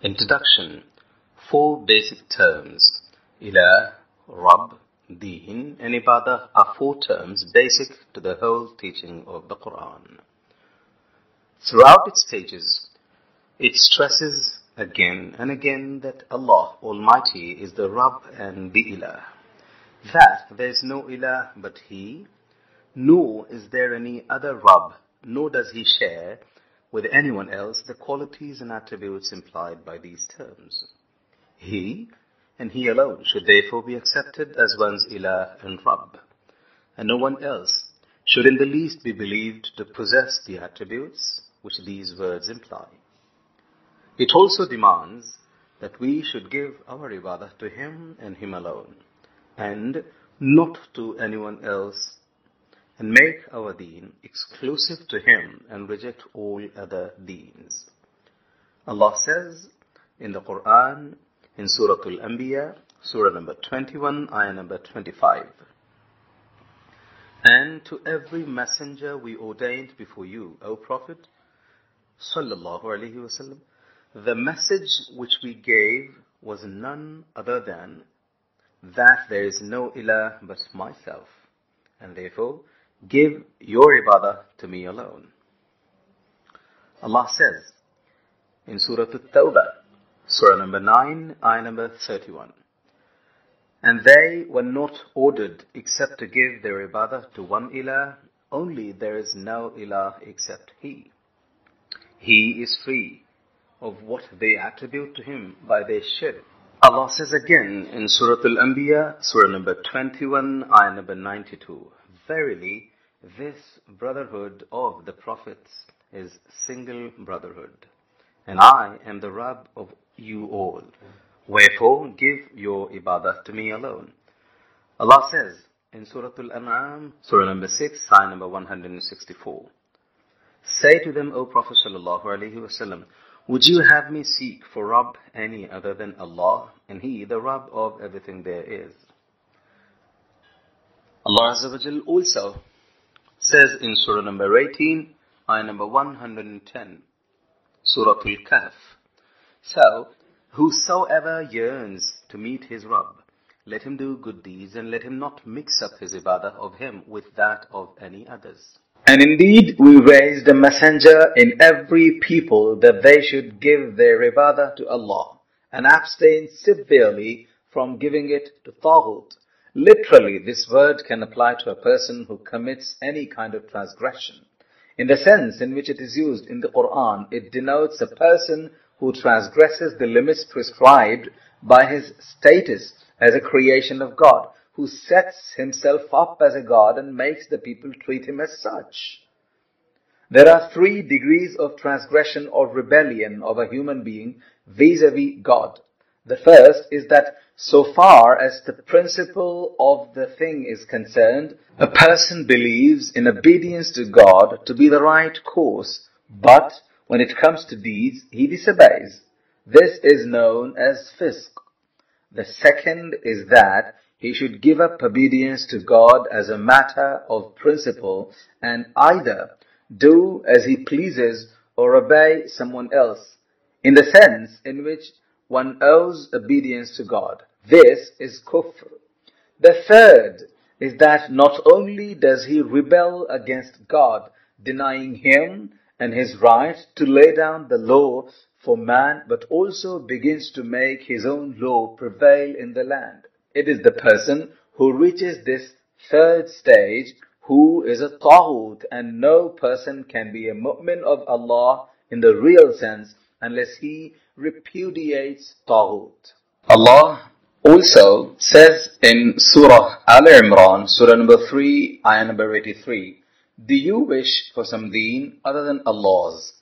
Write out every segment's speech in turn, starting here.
Introduction Four basic terms Ilah, Rabb, Deen, and Ibadah are four terms basic to the whole teaching of the Quran. Throughout its pages, it stresses again and again that Allah Almighty is the Rabb and the Ilah. That there is no Ilah but He, nor is there any other Rabb, nor does He share with anyone else the qualities and attributes implied by these terms. He, and He alone, should therefore be accepted as one's Ilah and Rabb, and no one else should in the least be believed to possess the attributes which these words imply. It also demands that we should give our ibadah to Him and Him alone, and not to anyone else and make our deen exclusive to Him and reject all other deens. Allah says in the Quran, in Surah Al-Anbiya, Surah number 21, ayah number 25. And to every messenger we ordained before you, O Prophet, sallallahu alaihi wasallam, the message which we gave was none other than that there is no ilah but myself, and therefore Give your ibadah to me alone. Allah says in Surah At-Tawbah, Surah number 9, ayah number 31. And they were not ordered except to give their ibadah to one ilah, only there is no ilah except He. He is free of what they attribute to Him by their shirk. Allah says again in Surah Al-Anbiya, Surah number 21, ayah number 92. Verily, this brotherhood of the prophets is single brotherhood, and I am the Rabb of you all. Wherefore, give your ibadah to me alone. Allah says in Surah Al-An'am, Surah number 6, sign number 164. Say to them, O Prophet sallallahu alaihi wasallam, would you have me seek for Rabb any other than Allah, and He the Rabb of everything there is? Allah Azza wa also says in Surah number 18, ayah number 110, Surah Al-Kahf. So, whosoever yearns to meet his Rabb, let him do good deeds and let him not mix up his ibadah of him with that of any others. And indeed, we raised a messenger in every people that they should give their ibadah to Allah and abstain severely from giving it to Taghut Literally, this word can apply to a person who commits any kind of transgression. In the sense in which it is used in the Quran, it denotes a person who transgresses the limits prescribed by his status as a creation of God, who sets himself up as a God and makes the people treat him as such. There are three degrees of transgression or rebellion of a human being vis-a-vis God. The first is that so far as the principle of the thing is concerned, a person believes in obedience to God to be the right course, but when it comes to deeds, he disobeys. This is known as fisq. The second is that he should give up obedience to God as a matter of principle and either do as he pleases or obey someone else in the sense in which one owes obedience to God. This is kufr. The third is that not only does he rebel against God, denying him and his right to lay down the law for man, but also begins to make his own law prevail in the land. It is the person who reaches this third stage who is a taghut and no person can be a mu'min of Allah in the real sense unless he repudiates Taghut. Allah also says in Surah Al Imran, Surah number 3, ayah number 83, Do you wish for some deen other than Allah's?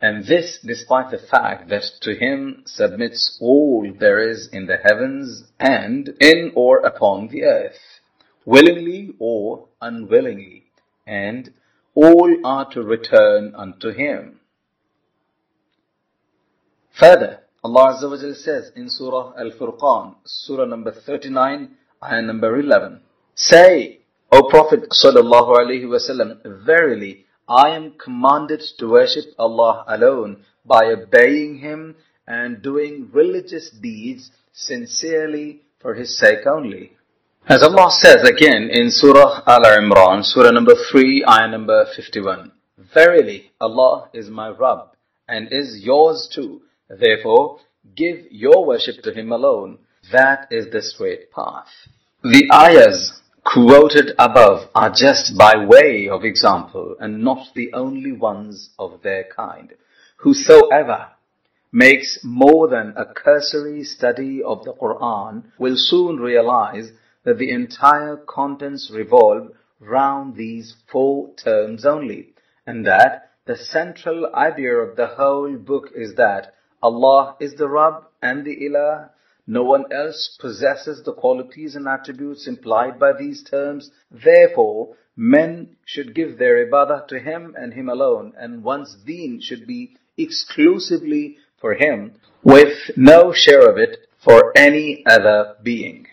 And this despite the fact that to Him submits all there is in the heavens and in or upon the earth, willingly or unwillingly, and all are to return unto Him. Further, Allah Azza wa says in Surah Al-Furqan, Surah number 39, ayah number 11, Say, O Prophet sallallahu alaihi wasallam, verily I am commanded to worship Allah alone by obeying Him and doing religious deeds sincerely for His sake only. As Allah says again in Surah Al-Imran, Surah number 3, ayah number 51, Verily, Allah is my Rabb and is yours too. Therefore, give your worship to Him alone. That is the straight path. The ayahs quoted above are just by way of example and not the only ones of their kind. Whosoever makes more than a cursory study of the Quran will soon realize that the entire contents revolve round these four terms only, and that the central idea of the whole book is that Allah is the Rabb and the Ilah no one else possesses the qualities and attributes implied by these terms. Therefore, men should give their ibadah to Him and Him alone, and one's deen should be exclusively for Him, with no share of it for any other being.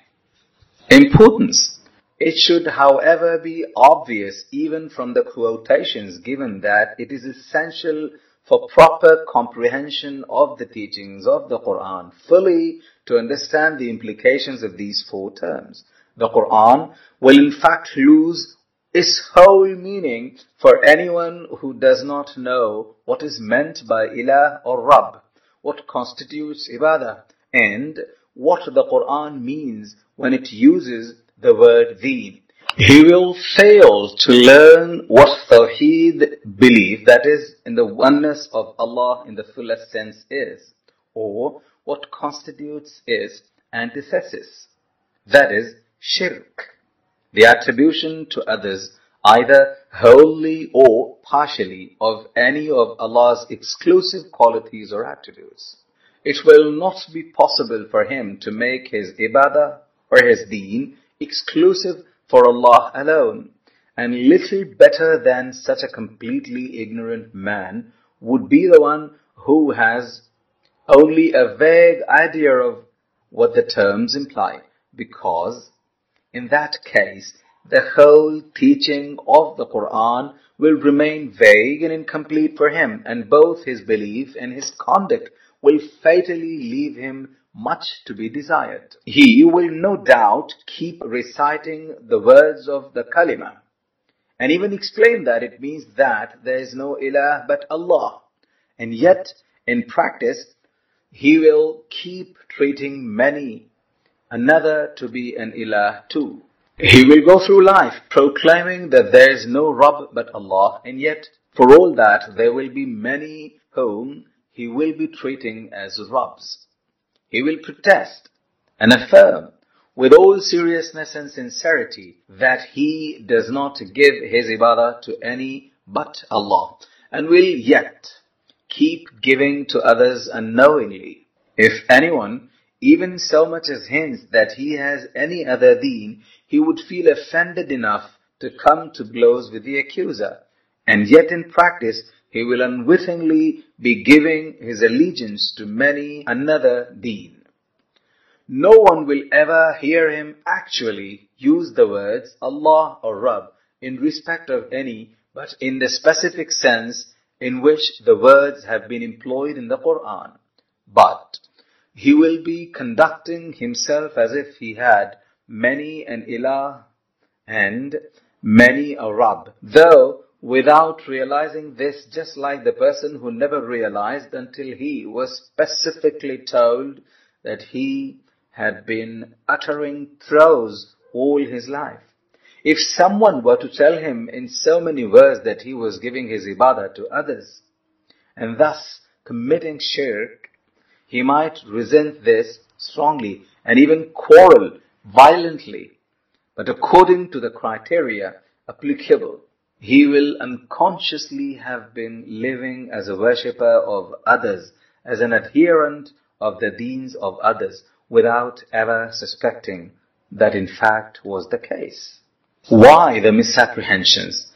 Importance. It should, however, be obvious even from the quotations given that it is essential for proper comprehension of the teachings of the Quran fully to understand the implications of these four terms. The Quran will in fact lose its whole meaning for anyone who does not know what is meant by ilah or Rabb, what constitutes ibadah, and what the Quran means when it uses the word deen. He will fail to learn what Tawheed belief, that is, in the oneness of Allah in the fullest sense is, or what constitutes its antithesis, that is, shirk, the attribution to others either wholly or partially of any of Allah's exclusive qualities or attributes. It will not be possible for him to make his ibadah or his deen exclusive for Allah alone. And little better than such a completely ignorant man would be the one who has only a vague idea of what the terms imply, because in that case, the whole teaching of the Quran will remain vague and incomplete for him, and both his belief and his conduct will fatally leave him much to be desired. He will no doubt keep reciting the words of the kalima, and even explain that it means that there is no ilah but Allah. And yet, in practice, he will keep treating many another to be an ilah too. He will go through life proclaiming that there is no Rabb but Allah, and yet for all that there will be many whom he will be treating as Rabbs. He will protest and affirm with all seriousness and sincerity that he does not give his ibadah to any but Allah, and will yet keep giving to others unknowingly. If anyone even so much as hints that he has any other deen, he would feel offended enough to come to blows with the accuser. And yet in practice, he will unwittingly be giving his allegiance to many another deen. No one will ever hear him actually use the words Allah or Rabb in respect of any, but in the specific sense in which the words have been employed in the Quran. But he will be conducting himself as if he had many an ilah and many a Rabb, though without realizing this, just like the person who never realized until he was specifically told that he had been uttering throws all his life. If someone were to tell him in so many words that he was giving his ibadah to others, and thus committing shirk, he might resent this strongly and even quarrel violently. But according to the criteria applicable, he will unconsciously have been living as a worshipper of others, as an adherent of the deens of others, without ever suspecting that in fact was the case. Why the misapprehensions?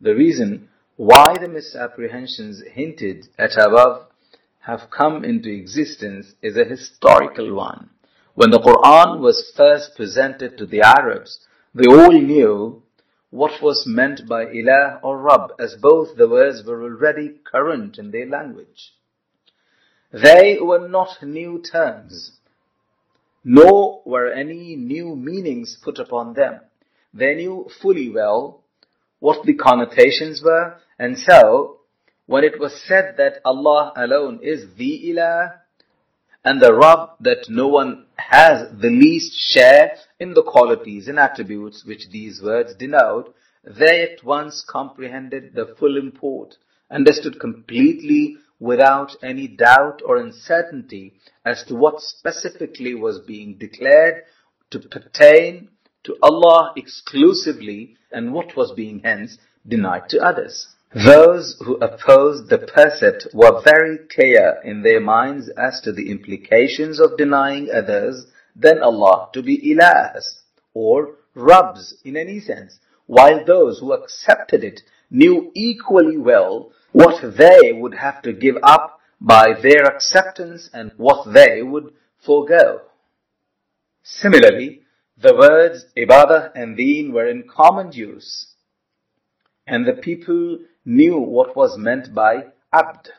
The reason why the misapprehensions hinted at above have come into existence is a historical one. When the Quran was first presented to the Arabs, they all knew what was meant by ilah or Rabb as both the words were already current in their language. They were not new terms, nor were any new meanings put upon them. They knew fully well what the connotations were, and so when it was said that Allah alone is the Ilah, and the Rabb that no one has the least share in the qualities and attributes which these words denote, they at once comprehended the full import, understood completely without any doubt or uncertainty as to what specifically was being declared to pertain to Allah exclusively and what was being hence denied to others. Those who opposed the percept were very clear in their minds as to the implications of denying others than Allah to be ilahs or Rabbs in any sense, while those who accepted it knew equally well what they would have to give up by their acceptance and what they would forego. Similarly, the words ibadah and deen were in common use, and the people knew what was meant by abd,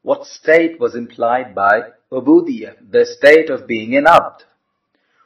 what state was implied by ubudiyah, the state of being an abd,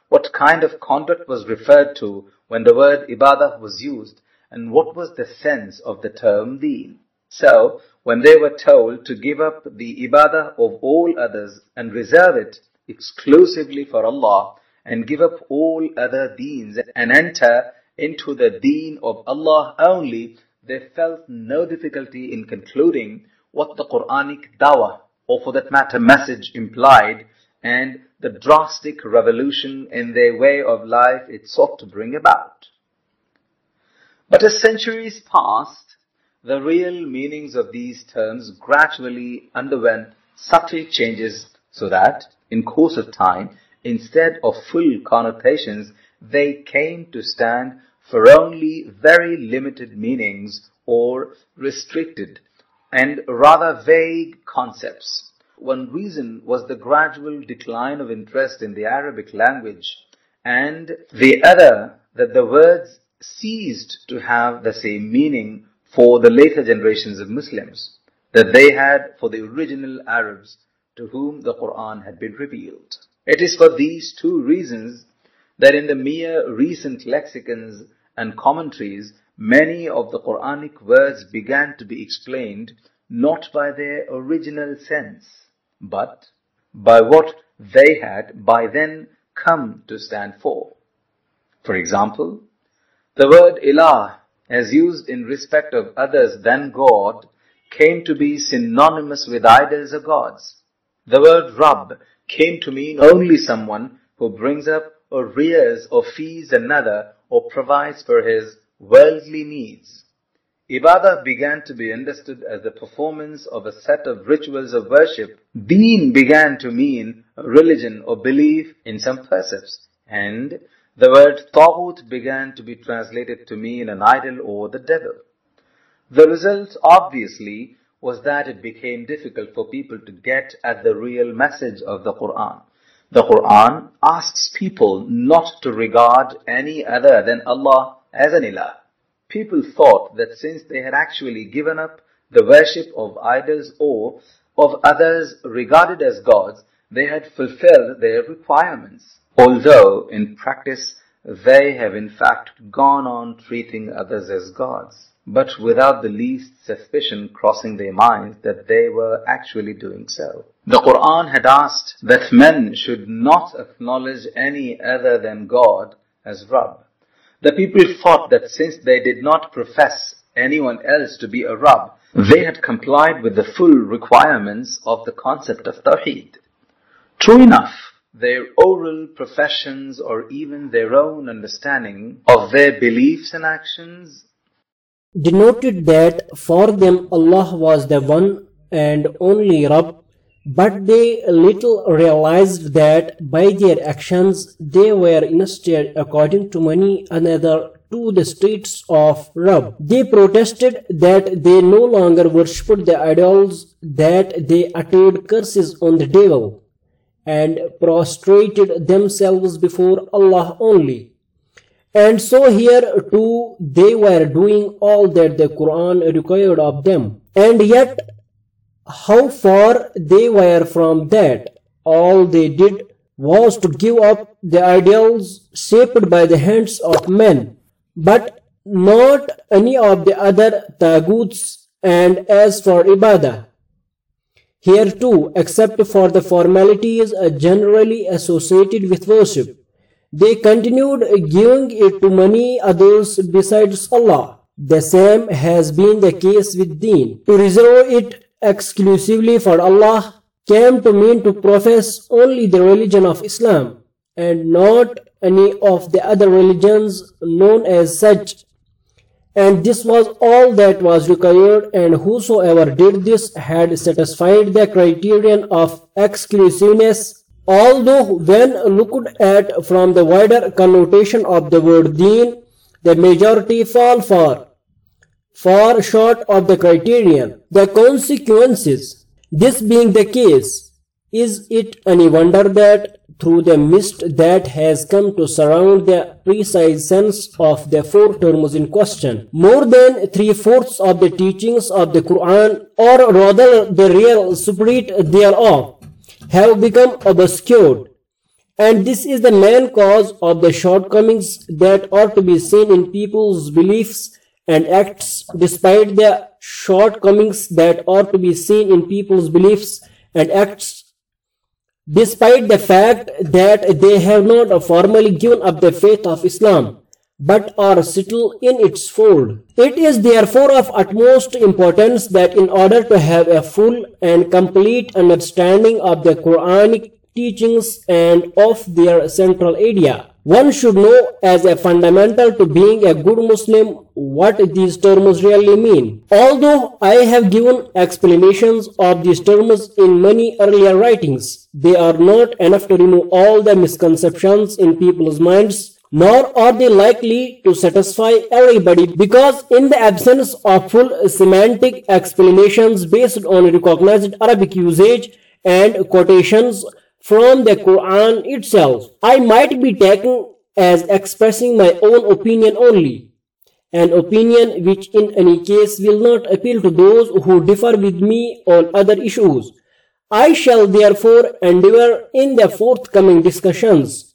what kind of conduct was referred to when the word ibadah was used, and what was the sense of the term deen. So, when they were told to give up the ibadah of all others and reserve it exclusively for Allah, and give up all other deens and enter into the deen of Allah only, they felt no difficulty in concluding what the Quranic dawah, or for that matter message implied, and the drastic revolution in their way of life it sought to bring about. But as centuries passed, the real meanings of these terms gradually underwent subtle changes so that, in course of time, instead of full connotations, they came to stand for only very limited meanings or restricted and rather vague concepts. One reason was the gradual decline of interest in the Arabic language and the other that the words ceased to have the same meaning for the later generations of Muslims that they had for the original Arabs to whom the Quran had been revealed. It is for these two reasons that in the mere recent lexicons and commentaries, many of the Quranic words began to be explained not by their original sense, but by what they had by then come to stand for. For example, the word ilah as used in respect of others than God, came to be synonymous with idols or gods. The word Rabb came to mean only someone who brings up or rears or feeds another or provides for his worldly needs. Ibadah began to be understood as the performance of a set of rituals of worship. Deen began to mean religion or belief in some precepts. And the word Taghut began to be translated to mean an idol or the devil. The result, obviously, was that it became difficult for people to get at the real message of the Quran. The Quran asks people not to regard any other than Allah as an ilah. People thought that since they had actually given up the worship of idols or of others regarded as gods, they had fulfilled their requirements although in practice they have in fact gone on treating others as gods, but without the least suspicion crossing their minds that they were actually doing so. The Quran had asked that men should not acknowledge any other than God as Rabb. The people thought that since they did not profess anyone else to be a Rabb, they had complied with the full requirements of the concept of Tawheed. True enough, their oral professions or even their own understanding of their beliefs and actions denoted that for them Allah was the one and only Rabb, but they little realized that by their actions they were instead according to many another to the states of Rabb. They protested that they no longer worshipped the idols, that they uttered curses on the devil and prostrated themselves before Allah only. And so here too they were doing all that the Quran required of them. And yet how far they were from that. All they did was to give up the ideals shaped by the hands of men, but not any of the other taghuts and as for ibadah. Here too, except for the formalities generally associated with worship, they continued giving it to many others besides Allah. The same has been the case with Deen. To reserve it exclusively for Allah came to mean to profess only the religion of Islam and not any of the other religions known as such. And this was all that was required and whosoever did this had satisfied the criterion of exclusiveness. Although when looked at from the wider connotation of the word deen, the majority fall far, far short of the criterion. The consequences this being the case, is it any wonder that through the mist that has come to surround the precise sense of the four terms in question, more than three-fourths of the teachings of the Quran, or rather the real spirit thereof, have become obscured. And this is the main cause of the shortcomings that are to be seen in people's beliefs and acts despite the shortcomings that are to be seen in people's beliefs and acts despite the fact that they have not formally given up the faith of Islam but are still in its fold. It is therefore of utmost importance that in order to have a full and complete understanding of the Quranic teachings and of their central idea, one should know as a fundamental to being a good Muslim what these terms really mean. Although I have given explanations of these terms in many earlier writings, they are not enough to remove all the misconceptions in people's minds nor are they likely to satisfy everybody because in the absence of full semantic explanations based on recognized Arabic usage and quotations from the Quran itself. I might be taken as expressing my own opinion only, an opinion which in any case will not appeal to those who differ with me on other issues. I shall therefore endeavor in the forthcoming discussions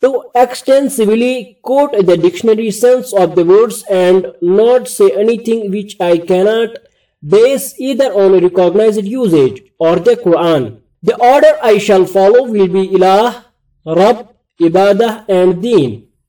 to extensively quote the dictionary sense of the words and not say anything which I cannot base either on recognized usage or the Quran. The order I shall follow will be Ilah, Rabb, Ibadah and Deen.